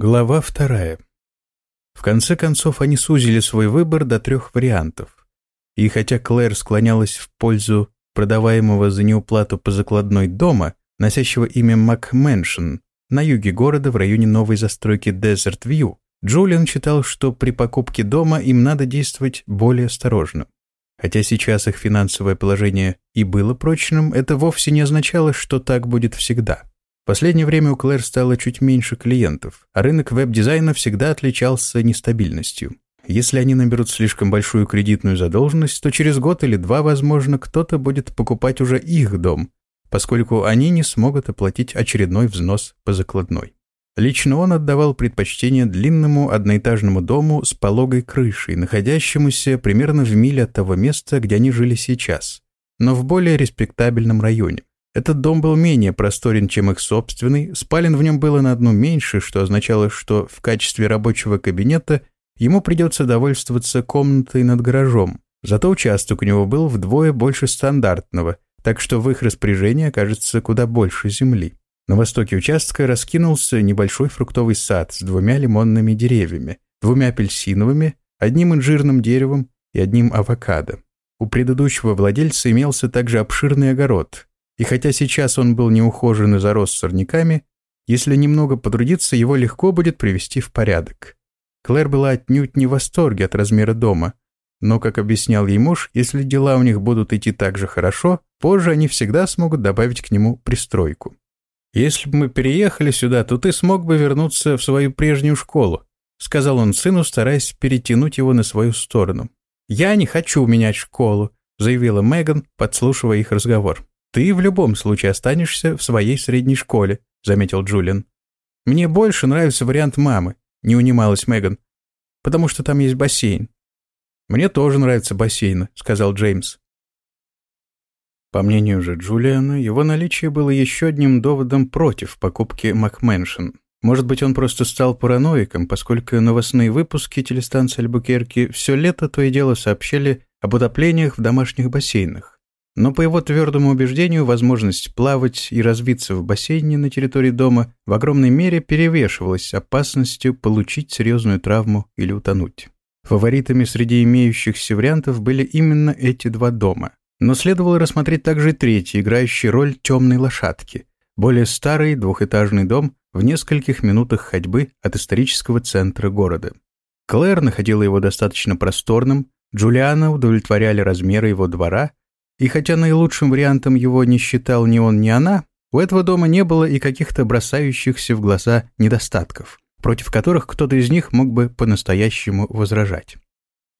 Глава вторая. В конце концов, они сузили свой выбор до трех вариантов. И хотя Клэр склонялась в пользу продаваемого за неуплату по закладной дома, носящего имя МакМэншн, на юге города в районе новой застройки Desert View, Джулиан считал, что при покупке дома им надо действовать более осторожно. Хотя сейчас их финансовое положение и было прочным, это вовсе не означало, что так будет всегда последнее время у Клэр стало чуть меньше клиентов, а рынок веб-дизайна всегда отличался нестабильностью. Если они наберут слишком большую кредитную задолженность, то через год или два, возможно, кто-то будет покупать уже их дом, поскольку они не смогут оплатить очередной взнос по закладной. Лично он отдавал предпочтение длинному одноэтажному дому с пологой крышей, находящемуся примерно в миле от того места, где они жили сейчас, но в более респектабельном районе. Этот дом был менее просторен, чем их собственный, спален в нем было на одну меньше, что означало, что в качестве рабочего кабинета ему придется довольствоваться комнатой над гаражом. Зато участок у него был вдвое больше стандартного, так что в их распоряжении окажется куда больше земли. На востоке участка раскинулся небольшой фруктовый сад с двумя лимонными деревьями, двумя апельсиновыми, одним инжирным деревом и одним авокадо. У предыдущего владельца имелся также обширный огород, и хотя сейчас он был неухожен и зарос сорняками, если немного потрудиться, его легко будет привести в порядок. Клэр была отнюдь не в восторге от размера дома, но, как объяснял ей муж, если дела у них будут идти так же хорошо, позже они всегда смогут добавить к нему пристройку. «Если бы мы переехали сюда, то ты смог бы вернуться в свою прежнюю школу», сказал он сыну, стараясь перетянуть его на свою сторону. «Я не хочу менять школу», заявила Меган, подслушивая их разговор. «Ты в любом случае останешься в своей средней школе», — заметил Джулиан. «Мне больше нравится вариант мамы», — не унималась Меган, «потому что там есть бассейн». «Мне тоже нравится бассейн», — сказал Джеймс. По мнению же Джулиана, его наличие было еще одним доводом против покупки Макмэншн. Может быть, он просто стал параноиком, поскольку новостные выпуски телестанции Альбукерки все лето то и дело сообщали об утоплениях в домашних бассейнах. Но по его твердому убеждению, возможность плавать и развиться в бассейне на территории дома в огромной мере перевешивалась опасностью получить серьезную травму или утонуть. Фаворитами среди имеющихся вариантов были именно эти два дома. Но следовало рассмотреть также третий, играющий роль темной лошадки, более старый двухэтажный дом в нескольких минутах ходьбы от исторического центра города. Клэр находила его достаточно просторным, Джулиана удовлетворяли размеры его двора и хотя наилучшим вариантом его не считал ни он, ни она, у этого дома не было и каких-то бросающихся в глаза недостатков, против которых кто-то из них мог бы по-настоящему возражать.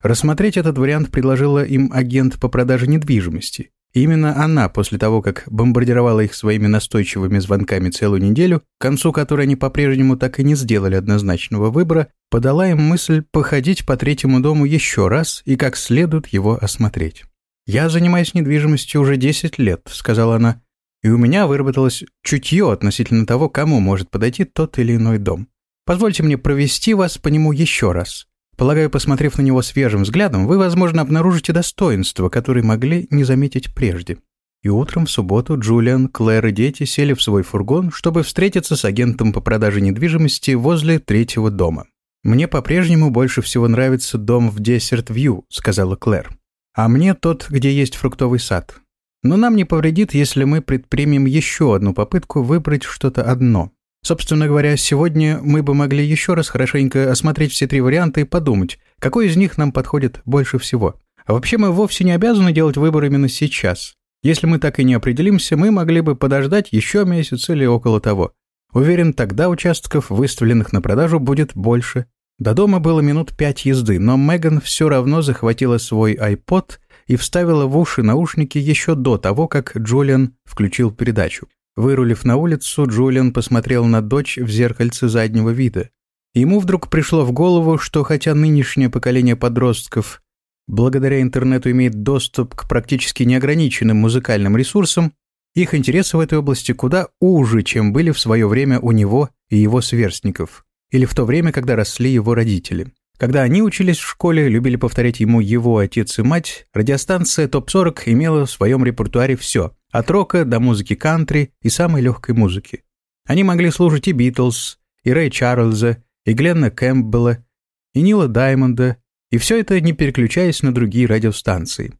Рассмотреть этот вариант предложила им агент по продаже недвижимости. И именно она, после того, как бомбардировала их своими настойчивыми звонками целую неделю, к концу которой они по-прежнему так и не сделали однозначного выбора, подала им мысль походить по третьему дому еще раз и как следует его осмотреть. «Я занимаюсь недвижимостью уже 10 лет», — сказала она, «и у меня выработалось чутье относительно того, кому может подойти тот или иной дом. Позвольте мне провести вас по нему еще раз. Полагаю, посмотрев на него свежим взглядом, вы, возможно, обнаружите достоинства, которые могли не заметить прежде». И утром в субботу Джулиан, Клэр и дети сели в свой фургон, чтобы встретиться с агентом по продаже недвижимости возле третьего дома. «Мне по-прежнему больше всего нравится дом в Десерт-Вью», — сказала Клэр а мне тот, где есть фруктовый сад. Но нам не повредит, если мы предпримем еще одну попытку выбрать что-то одно. Собственно говоря, сегодня мы бы могли еще раз хорошенько осмотреть все три варианта и подумать, какой из них нам подходит больше всего. А вообще мы вовсе не обязаны делать выбор именно сейчас. Если мы так и не определимся, мы могли бы подождать еще месяц или около того. Уверен, тогда участков, выставленных на продажу, будет больше, до дома было минут пять езды, но Меган все равно захватила свой iPod и вставила в уши наушники еще до того, как Джулиан включил передачу. Вырулив на улицу, Джулиан посмотрел на дочь в зеркальце заднего вида. Ему вдруг пришло в голову, что хотя нынешнее поколение подростков благодаря интернету имеет доступ к практически неограниченным музыкальным ресурсам, их интересы в этой области куда уже, чем были в свое время у него и его сверстников или в то время, когда росли его родители. Когда они учились в школе, любили повторять ему его отец и мать, радиостанция ТОП-40 имела в своем репертуаре все, от рока до музыки кантри и самой легкой музыки. Они могли слушать и Битлз, и Рэя Чарльза, и Гленна Кэмпбелла, и Нила Даймонда, и все это не переключаясь на другие радиостанции.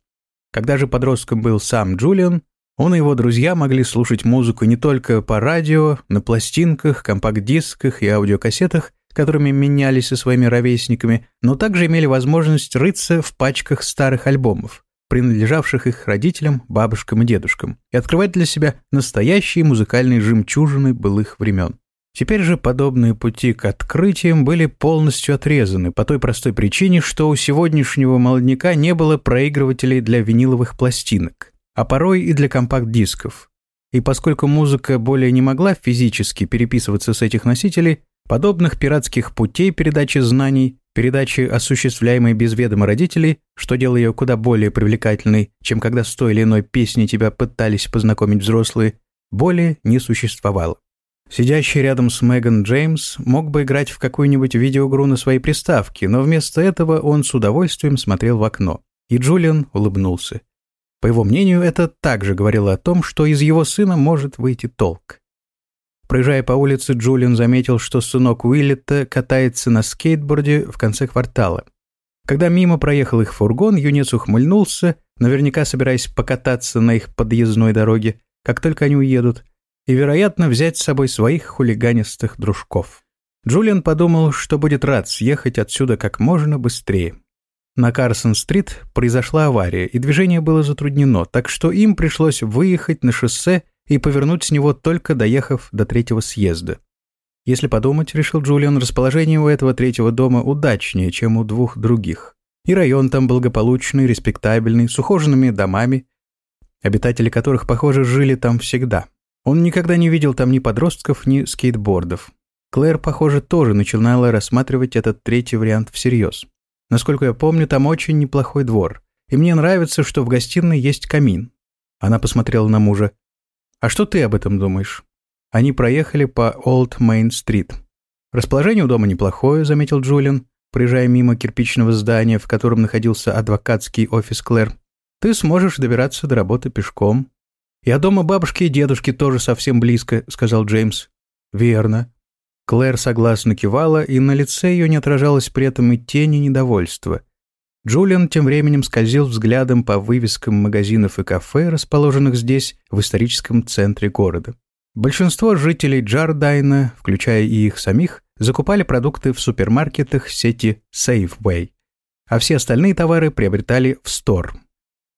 Когда же подростком был сам Джулиан, он и его друзья могли слушать музыку не только по радио, на пластинках, компакт-дисках и аудиокассетах, которыми менялись со своими ровесниками, но также имели возможность рыться в пачках старых альбомов, принадлежавших их родителям, бабушкам и дедушкам, и открывать для себя настоящие музыкальные жемчужины былых времен. Теперь же подобные пути к открытиям были полностью отрезаны по той простой причине, что у сегодняшнего молодняка не было проигрывателей для виниловых пластинок, а порой и для компакт-дисков. И поскольку музыка более не могла физически переписываться с этих носителей, подобных пиратских путей передачи знаний, передачи, осуществляемой без ведома родителей, что делало ее куда более привлекательной, чем когда с той или иной песней тебя пытались познакомить взрослые, более не существовало. Сидящий рядом с Меган Джеймс мог бы играть в какую-нибудь видеоигру на своей приставке, но вместо этого он с удовольствием смотрел в окно. И Джулиан улыбнулся. По его мнению, это также говорило о том, что из его сына может выйти толк. Проезжая по улице, Джулиан заметил, что сынок Уиллета катается на скейтборде в конце квартала. Когда мимо проехал их фургон, юнец ухмыльнулся, наверняка собираясь покататься на их подъездной дороге, как только они уедут, и, вероятно, взять с собой своих хулиганистых дружков. Джулиан подумал, что будет рад съехать отсюда как можно быстрее. На Карсон-стрит произошла авария, и движение было затруднено, так что им пришлось выехать на шоссе и повернуть с него только доехав до третьего съезда. Если подумать, решил Джулиан, расположение у этого третьего дома удачнее, чем у двух других. И район там благополучный, респектабельный, с ухоженными домами, обитатели которых, похоже, жили там всегда. Он никогда не видел там ни подростков, ни скейтбордов. Клэр, похоже, тоже начинала рассматривать этот третий вариант всерьез. Насколько я помню, там очень неплохой двор. И мне нравится, что в гостиной есть камин. Она посмотрела на мужа. «А что ты об этом думаешь?» Они проехали по Олд Мейн-стрит. «Расположение у дома неплохое», — заметил Джулиан, проезжая мимо кирпичного здания, в котором находился адвокатский офис Клэр. «Ты сможешь добираться до работы пешком. «Я дома бабушки и дедушки тоже совсем близко», — сказал Джеймс. «Верно». Клэр согласно кивала, и на лице ее не отражалось при этом и тени недовольства. Джулиан тем временем скользил взглядом по вывескам магазинов и кафе, расположенных здесь, в историческом центре города. Большинство жителей Джардайна, включая и их самих, закупали продукты в супермаркетах сети Safeway, а все остальные товары приобретали в Store.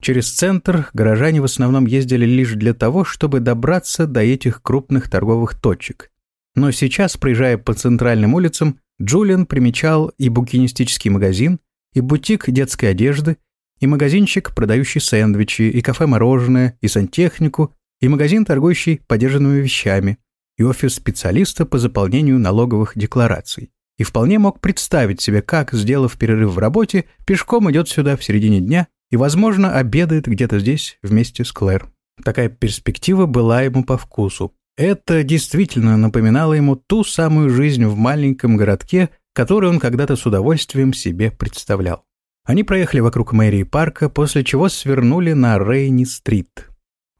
Через центр горожане в основном ездили лишь для того, чтобы добраться до этих крупных торговых точек. Но сейчас, проезжая по центральным улицам, Джулиан примечал и букинистический магазин, и бутик детской одежды, и магазинчик, продающий сэндвичи, и кафе-мороженое, и сантехнику, и магазин, торгующий подержанными вещами, и офис специалиста по заполнению налоговых деклараций. И вполне мог представить себе, как, сделав перерыв в работе, пешком идет сюда в середине дня и, возможно, обедает где-то здесь вместе с Клэр. Такая перспектива была ему по вкусу. Это действительно напоминало ему ту самую жизнь в маленьком городке, которую он когда-то с удовольствием себе представлял. Они проехали вокруг мэрии парка, после чего свернули на Рейни-стрит.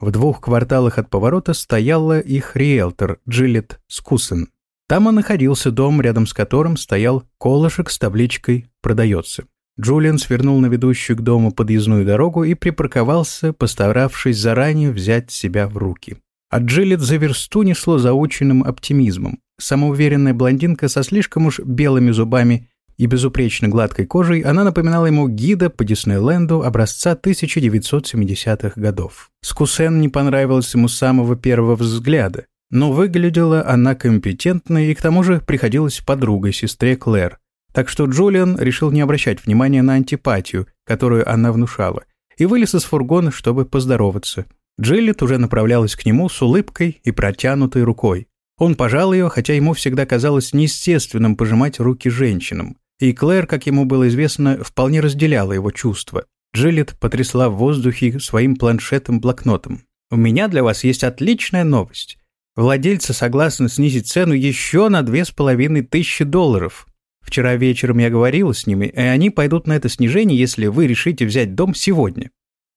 В двух кварталах от поворота стояла их риэлтор Джилет Скусен. Там и находился дом, рядом с которым стоял колышек с табличкой «Продается». Джулиан свернул на ведущую к дому подъездную дорогу и припарковался, постаравшись заранее взять себя в руки. От Джилет за версту несло заученным оптимизмом. Самоуверенная блондинка со слишком уж белыми зубами и безупречно гладкой кожей, она напоминала ему гида по Диснейленду образца 1970-х годов. Скусен не понравилась ему с самого первого взгляда, но выглядела она компетентной и к тому же приходилась подругой сестре Клэр, так что Джулиан решил не обращать внимания на антипатию, которую она внушала, и вылез из фургона, чтобы поздороваться. Джиллет уже направлялась к нему с улыбкой и протянутой рукой. Он пожал ее, хотя ему всегда казалось неестественным пожимать руки женщинам. И Клэр, как ему было известно, вполне разделяла его чувства. Джиллет потрясла в воздухе своим планшетом-блокнотом. «У меня для вас есть отличная новость. Владельцы согласны снизить цену еще на две с половиной тысячи долларов. Вчера вечером я говорила с ними, и они пойдут на это снижение, если вы решите взять дом сегодня.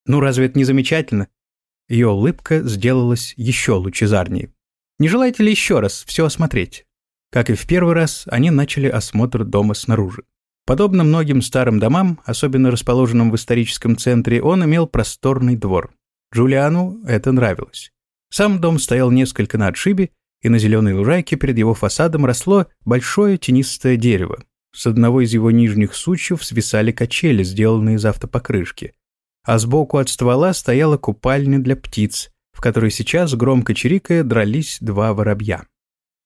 Ну разве это не замечательно? Ее улыбка сделалась еще лучезарнее. Не желаете ли еще раз все осмотреть? Как и в первый раз, они начали осмотр дома снаружи. Подобно многим старым домам, особенно расположенным в историческом центре, он имел просторный двор. Джулиану это нравилось. Сам дом стоял несколько на отшибе, и на зеленой лужайке перед его фасадом росло большое тенистое дерево. С одного из его нижних сучьев свисали качели, сделанные из автопокрышки. А сбоку от ствола стояла купальня для птиц, в которой сейчас, громко чирикая, дрались два воробья.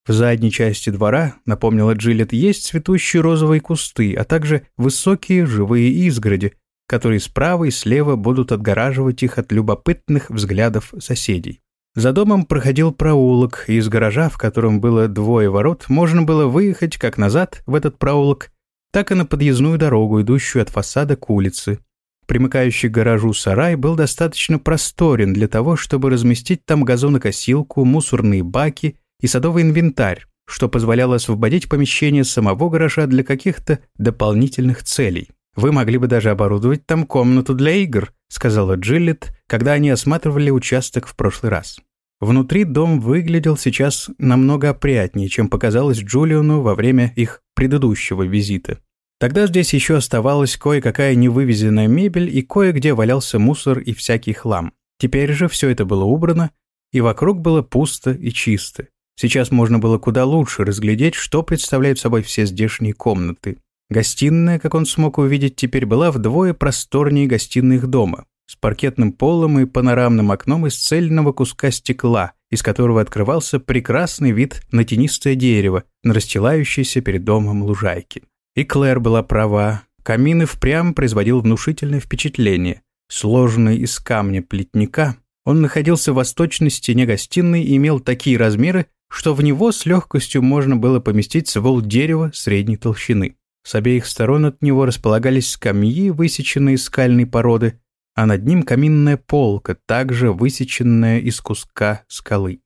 В задней части двора, напомнила Джилет, есть цветущие розовые кусты, а также высокие живые изгороди, которые справа и слева будут отгораживать их от любопытных взглядов соседей. За домом проходил проулок, и из гаража, в котором было двое ворот, можно было выехать как назад в этот проулок, так и на подъездную дорогу, идущую от фасада к улице. Примыкающий к гаражу сарай был достаточно просторен для того, чтобы разместить там газонокосилку, мусорные баки и садовый инвентарь, что позволяло освободить помещение самого гаража для каких-то дополнительных целей. «Вы могли бы даже оборудовать там комнату для игр», сказала Джилет, когда они осматривали участок в прошлый раз. Внутри дом выглядел сейчас намного опрятнее, чем показалось Джулиану во время их предыдущего визита. Тогда здесь еще оставалась кое-какая невывезенная мебель и кое-где валялся мусор и всякий хлам. Теперь же все это было убрано, и вокруг было пусто и чисто. Сейчас можно было куда лучше разглядеть, что представляют собой все здешние комнаты. Гостиная, как он смог увидеть теперь, была вдвое просторнее гостиной их дома, с паркетным полом и панорамным окном из цельного куска стекла, из которого открывался прекрасный вид на тенистое дерево, на расстилающееся перед домом лужайки. И Клэр была права. Камин и впрямь производил внушительное впечатление. Сложенный из камня плетника, он находился в восточной стене гостиной и имел такие размеры, что в него с легкостью можно было поместить ствол дерева средней толщины. С обеих сторон от него располагались скамьи, высеченные из скальной породы, а над ним каминная полка, также высеченная из куска скалы.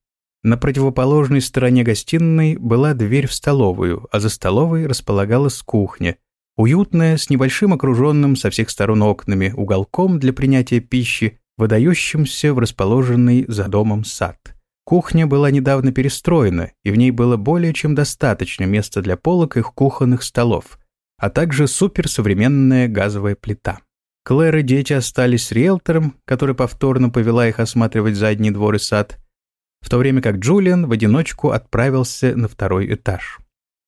На противоположной стороне гостиной была дверь в столовую, а за столовой располагалась кухня, уютная, с небольшим окруженным со всех сторон окнами, уголком для принятия пищи, выдающимся в расположенный за домом сад. Кухня была недавно перестроена, и в ней было более чем достаточно места для полок и кухонных столов, а также суперсовременная газовая плита. Клэр и дети остались с риэлтором, который повторно повела их осматривать задний двор и сад, в то время как Джулиан в одиночку отправился на второй этаж.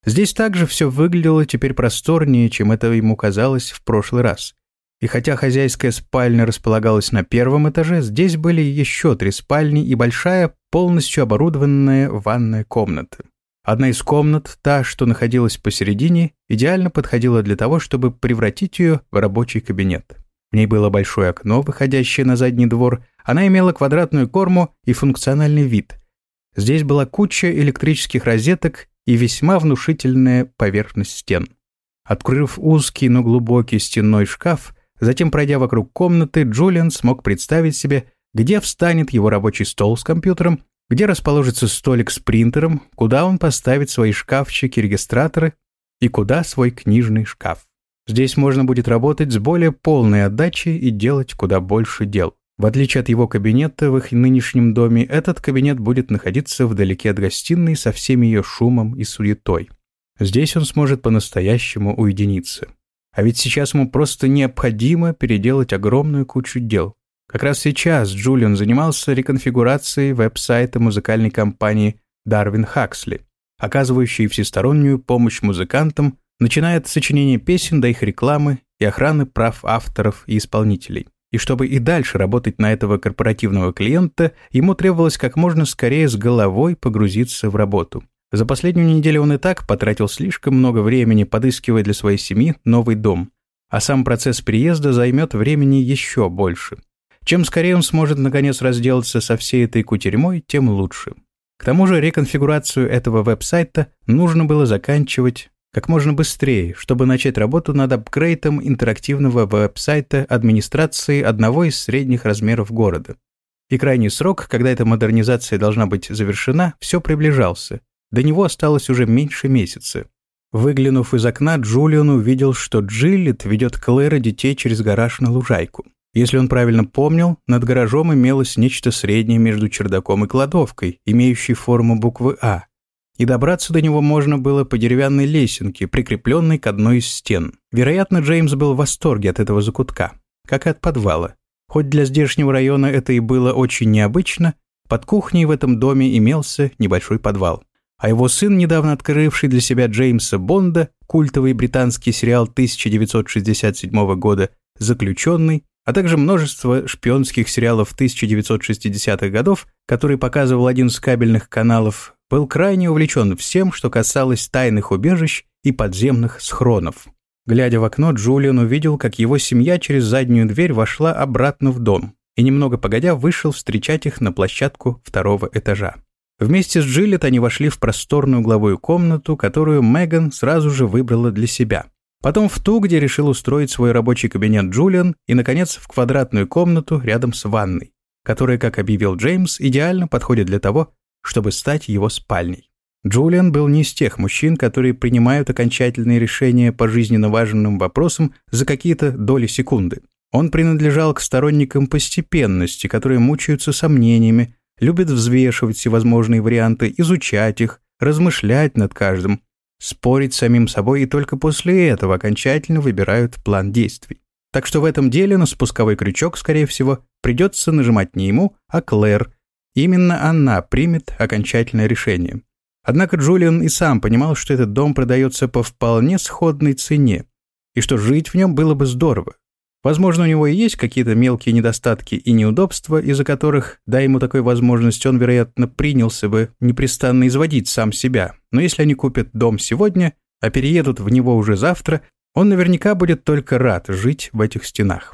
Здесь также все выглядело теперь просторнее, чем это ему казалось в прошлый раз. И хотя хозяйская спальня располагалась на первом этаже, здесь были еще три спальни и большая, полностью оборудованная ванная комната. Одна из комнат, та, что находилась посередине, идеально подходила для того, чтобы превратить ее в рабочий кабинет. В ней было большое окно, выходящее на задний двор, она имела квадратную корму и функциональный вид. Здесь была куча электрических розеток и весьма внушительная поверхность стен. Открыв узкий, но глубокий стенной шкаф, Затем, пройдя вокруг комнаты, Джулиан смог представить себе, где встанет его рабочий стол с компьютером, где расположится столик с принтером, куда он поставит свои шкафчики-регистраторы и куда свой книжный шкаф. Здесь можно будет работать с более полной отдачей и делать куда больше дел. В отличие от его кабинета в их нынешнем доме, этот кабинет будет находиться вдалеке от гостиной со всем ее шумом и суетой. Здесь он сможет по-настоящему уединиться. А ведь сейчас ему просто необходимо переделать огромную кучу дел. Как раз сейчас Джулиан занимался реконфигурацией веб-сайта музыкальной компании Darwin Huxley, оказывающей всестороннюю помощь музыкантам, начиная от сочинения песен до их рекламы и охраны прав авторов и исполнителей. И чтобы и дальше работать на этого корпоративного клиента, ему требовалось как можно скорее с головой погрузиться в работу. За последнюю неделю он и так потратил слишком много времени, подыскивая для своей семьи новый дом. А сам процесс приезда займет времени еще больше. Чем скорее он сможет наконец разделаться со всей этой кутерьмой, тем лучше. К тому же реконфигурацию этого веб-сайта нужно было заканчивать как можно быстрее, чтобы начать работу над апгрейдом интерактивного веб-сайта администрации одного из средних размеров города. И крайний срок, когда эта модернизация должна быть завершена, все приближался, до него осталось уже меньше месяца. Выглянув из окна, Джулиан увидел, что Джиллет ведет Клэра детей через гараж на лужайку. Если он правильно помнил, над гаражом имелось нечто среднее между чердаком и кладовкой, имеющей форму буквы «А». и добраться до него можно было по деревянной лесенке, прикрепленной к одной из стен. Вероятно, Джеймс был в восторге от этого закутка, как и от подвала. Хоть для здешнего района это и было очень необычно, под кухней в этом доме имелся небольшой подвал. А его сын, недавно открывший для себя Джеймса Бонда, культовый британский сериал 1967 года «Заключенный», а также множество шпионских сериалов 1960-х годов, который показывал один из кабельных каналов, был крайне увлечен всем, что касалось тайных убежищ и подземных схронов. Глядя в окно, Джулиан увидел, как его семья через заднюю дверь вошла обратно в дом и немного погодя вышел встречать их на площадку второго этажа. Вместе с Джилет они вошли в просторную угловую комнату, которую Меган сразу же выбрала для себя. Потом в ту, где решил устроить свой рабочий кабинет Джулиан, и, наконец, в квадратную комнату рядом с ванной, которая, как объявил Джеймс, идеально подходит для того, чтобы стать его спальней. Джулиан был не из тех мужчин, которые принимают окончательные решения по жизненно важным вопросам за какие-то доли секунды. Он принадлежал к сторонникам постепенности, которые мучаются сомнениями, любят взвешивать всевозможные варианты, изучать их, размышлять над каждым, спорить с самим собой и только после этого окончательно выбирают план действий. Так что в этом деле на спусковой крючок, скорее всего, придется нажимать не ему, а Клэр. Именно она примет окончательное решение. Однако Джулиан и сам понимал, что этот дом продается по вполне сходной цене, и что жить в нем было бы здорово. Возможно, у него и есть какие-то мелкие недостатки и неудобства, из-за которых, дай ему такой возможность, он, вероятно, принялся бы непрестанно изводить сам себя. Но если они купят дом сегодня, а переедут в него уже завтра, он наверняка будет только рад жить в этих стенах.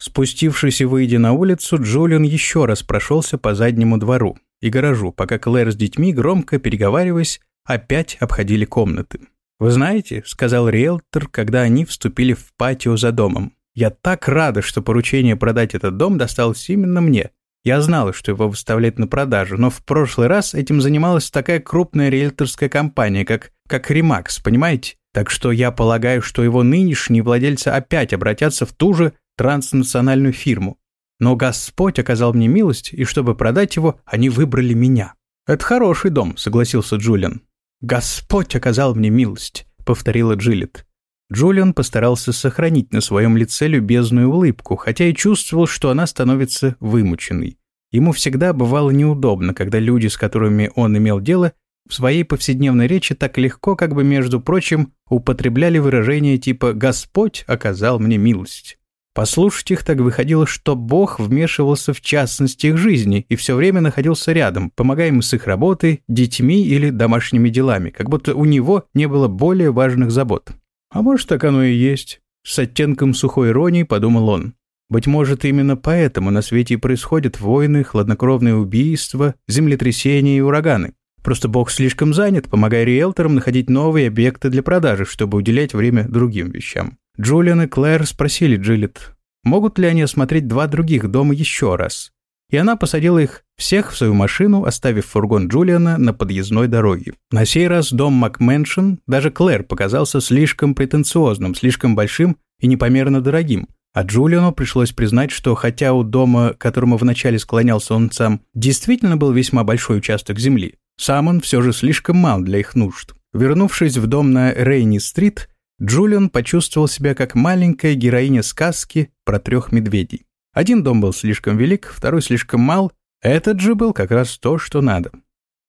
Спустившись и выйдя на улицу, Джулиан еще раз прошелся по заднему двору и гаражу, пока Клэр с детьми, громко переговариваясь, опять обходили комнаты. «Вы знаете», — сказал риэлтор, когда они вступили в патио за домом, я так рада, что поручение продать этот дом досталось именно мне. Я знала, что его выставляют на продажу, но в прошлый раз этим занималась такая крупная риэлторская компания, как, как Ремакс, понимаете? Так что я полагаю, что его нынешние владельцы опять обратятся в ту же транснациональную фирму. Но Господь оказал мне милость, и чтобы продать его, они выбрали меня. «Это хороший дом», — согласился Джулиан. «Господь оказал мне милость», — повторила Джилет. Джулиан постарался сохранить на своем лице любезную улыбку, хотя и чувствовал, что она становится вымученной. Ему всегда бывало неудобно, когда люди, с которыми он имел дело, в своей повседневной речи так легко, как бы, между прочим, употребляли выражение типа «Господь оказал мне милость». Послушать их так выходило, что Бог вмешивался в частности их жизни и все время находился рядом, помогая им с их работой, детьми или домашними делами, как будто у него не было более важных забот. А может, так оно и есть. С оттенком сухой иронии подумал он. Быть может, именно поэтому на свете и происходят войны, хладнокровные убийства, землетрясения и ураганы. Просто Бог слишком занят, помогая риэлторам находить новые объекты для продажи, чтобы уделять время другим вещам. Джулиан и Клэр спросили Джилет, могут ли они осмотреть два других дома еще раз и она посадила их всех в свою машину, оставив фургон Джулиана на подъездной дороге. На сей раз дом Макменшин, даже Клэр, показался слишком претенциозным, слишком большим и непомерно дорогим. А Джулиану пришлось признать, что хотя у дома, которому вначале склонялся он сам, действительно был весьма большой участок земли, сам он все же слишком мал для их нужд. Вернувшись в дом на Рейни-стрит, Джулиан почувствовал себя как маленькая героиня сказки про трех медведей. Один дом был слишком велик, второй слишком мал, этот же был как раз то, что надо.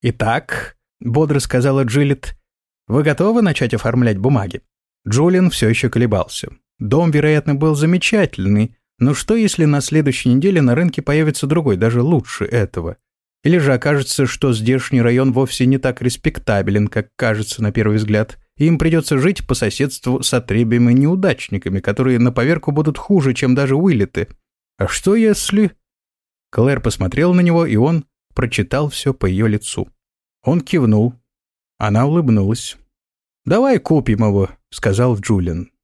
«Итак», — бодро сказала Джилет, — «вы готовы начать оформлять бумаги?» Джулиан все еще колебался. Дом, вероятно, был замечательный, но что, если на следующей неделе на рынке появится другой, даже лучше этого? Или же окажется, что здешний район вовсе не так респектабелен, как кажется на первый взгляд, и им придется жить по соседству с отребьями неудачниками, которые на поверку будут хуже, чем даже Уиллеты, «А что если...» Клэр посмотрел на него, и он прочитал все по ее лицу. Он кивнул. Она улыбнулась. «Давай купим его», — сказал Джулиан.